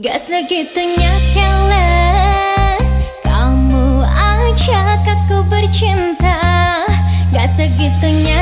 Gak segitunya keles. Kamu ajak aku bercinta. Gak segitunya